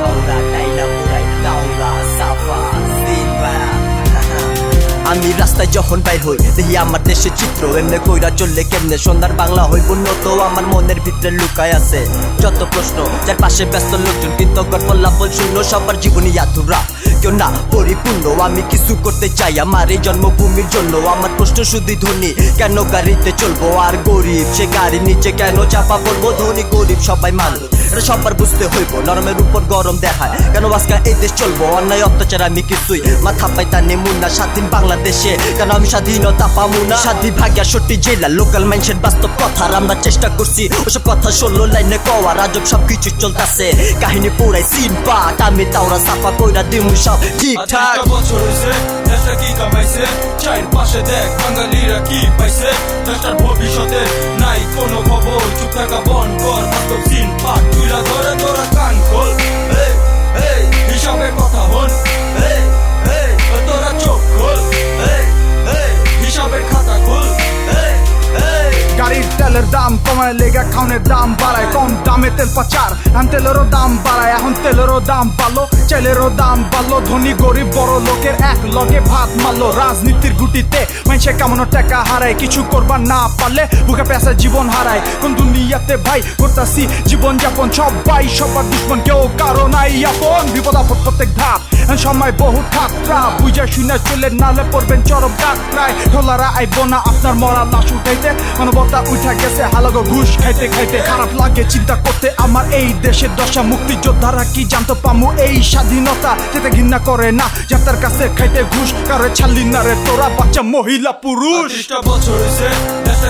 হাওড়া টাইলা পুরাই দাওলা সাফা সিবা আমি রাস্তায় যখন বাইর হই, দেখি আমার দেশের চিত্র। এমনি কইরা চললে কেমনে? সন্ধ্যার বাংলা হইব তো আমার মনের ভিতরে লুকায় আছে। যত প্রশ্ন যার পাশে ব্যস্ত লোকজন কিন্তু গল্প লাভ শূন্য, সবার জীবনই আধুরা। কেউ না, পরিপূর্ণ। আমি কিছু করতে চাই, আমার এই জন্মভূমির জন্য। আমার প্রশ্ন শুধু ধনী, কেন গাড়িতে চলবো? আর গরিব, সে গাড়ি নিচে কেন চাপা পড়ব? ধনী, গরিব, সবাই মানুষ। সবার বুঝতে হইব, নরমের উপর গরম দেখায়। কেন আজকাল এই দেশ চলবো? অন্যায়, অত্যাচার, আমি কিছুই। মাথা পাইতা নেমুন না, স্বাধীন বাংলাদেশে। কেন আমি স্বাধীনতা পামু না? স্বাধীন ভাগ্যা সত্যি জেলা লোকাল মানুষের বাস্তব কথার আমরা চেষ্টা করছি, ওসব কথা ষোলো লাইনে কওয়া রাজব সবকিছু চলতেছে। কাহিনী পুরাই সিন পাট। আমি তাওরা সাফা কইরা দিমু সব ঠিকঠাক বছর হয়েছে দেশটা কি কামাইছে চায়ের পাশে দেখ বাঙালিরা কি পাইছে দেশটার ভবিষ্যতে নাই কোনো খবর চুপ থাকা বন্ধ কর বাস্তব কমায় লেগা খাউনের দাম বাড়ায়। কম দামে তেল পাচার এখন তেলেরও দাম বাড়ায়। এখন তেলেরও দাম বাড়লো চাইলেরও দাম বাড়লো। ধনী, গরিব, বড় লোকের এক লগে ভাত মারলো। রাজনীতির গুটিতে মানুষে কেমন টাকা হারায়। কিছু করবার না পারলে বুকে পেশা জীবন হারায়। কোন দুনিয়াতে ভাই করতাছি জীবন যাপন সবাই, সবার দুশ্মন কেউ, কারও নাই আপন। বিপদ, আপদ প্রত্যেক ধাপ। সময় বহু খাতরা বুঝা শুনে চলে নালে পড়বেন চরম যাত্রায়। ঢোলারা আইব না আপনার মরা লাশ উঠাইতে। মানবতা উঠা গেছে হালাগো ঘুষ খাইতে খাইতে খারাপ লাগে, চিন্তা করতে আমার এই দেশের দশা মুক্তিযোদ্ধারা কি জানতো পামু? এই স্বাধীনতা যেতে ঘৃণা করে না যাতার কাছে খাইতে ঘুষ, কারে ছাড়লি না রে তোরা? বাচ্চা, মহিলা, পুরুষ। বছর হয়েছে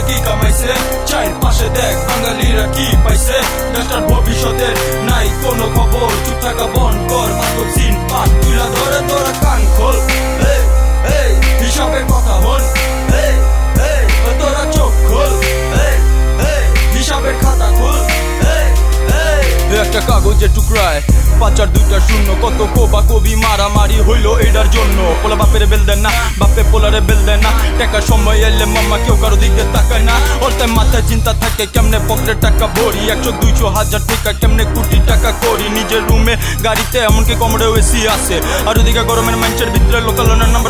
কি কামাইছে? চায়ের পাশে দেখ, বাঙালিরা কি পাইছে? দেশটার ভবিষ্যতে নাই কোনো খবর, চুপ থাকা বন কর কাগজের পাচার দুইটা শূন্য, কত কোবা কবি মারামারি হইল এটার জন্য। পোলা বাপের বেল দেন না, বাপে পোলারে বেল দেন না। টাকা সময় এলে মামা কেউ কারও দিকে তাকায় না। অল মাথায় চিন্তা থাকে কেমনে পকেটে টাকা ভরি? একশো, দুইশো, হাজার টাকা কেমনে কোটি টাকা করি? নিজের রুমে গাড়িতে এমনকি কমরেও এসি আছে। আর ওদিকে গরমের মানুষের ভিতরে লোকাল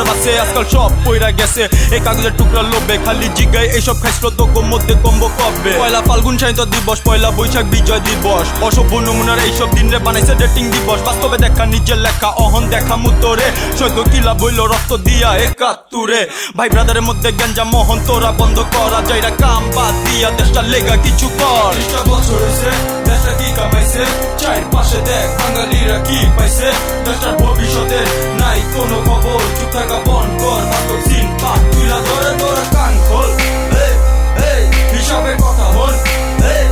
বাসে আজকাল সব পইরা গেছে। এই কাগজের টুকরা লোভে, খালি জিগায় এইসব খাইছিল তো মধ্যে কম্বো কবে? পয়লা ফাল্গুন সাহিত্য দিবস, পয়লা বৈশাখ বিজয় দিবস। অসভ্য নমুনার এইসব দিনরে বানাইছে ডেটিং দিবস। বাস্তবে দেখা নিজের লেখা, অহন দেখা মুতরে। সৈদ্য কিলা বইল, রক্ত দিয়া একাত্তরে। ভাই ব্রাদারের মধ্যে গঞ্জা মোহন, তোরা বন্ধ করা, যাইরা কাম বাদ দিয়া দেশটা লেগা কিছু কর। দেশটা কি কামাইছে? চায়ের পাশে দেখ, বাঙালিরা কি পাইছে? দেশটার ভবিষ্যতে নাই কোনো থাকা বন কর বাস্তব সিন পাট তুইলা ধরে তোরা কান খোল। এই, এই, হিসাবের কথা হন এই,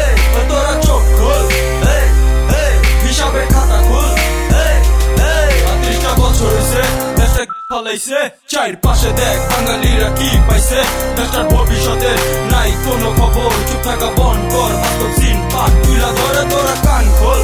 এই, তোরা চোখ খোল। এই, এই, হিসাবের খাতা খোল। এই, এই, আটত্রিশটা বছর হয়েছে দেশটা ফলাইছে। চায়ের পাশে দেখ বাঙালিরা কি পাইছে। দেশটার ভবিষ্যতে নাই কোনো খবর। চুপ থাকা বন কর বাস্তব সিন পাট তুইলা ধরে তোরা কান খোল।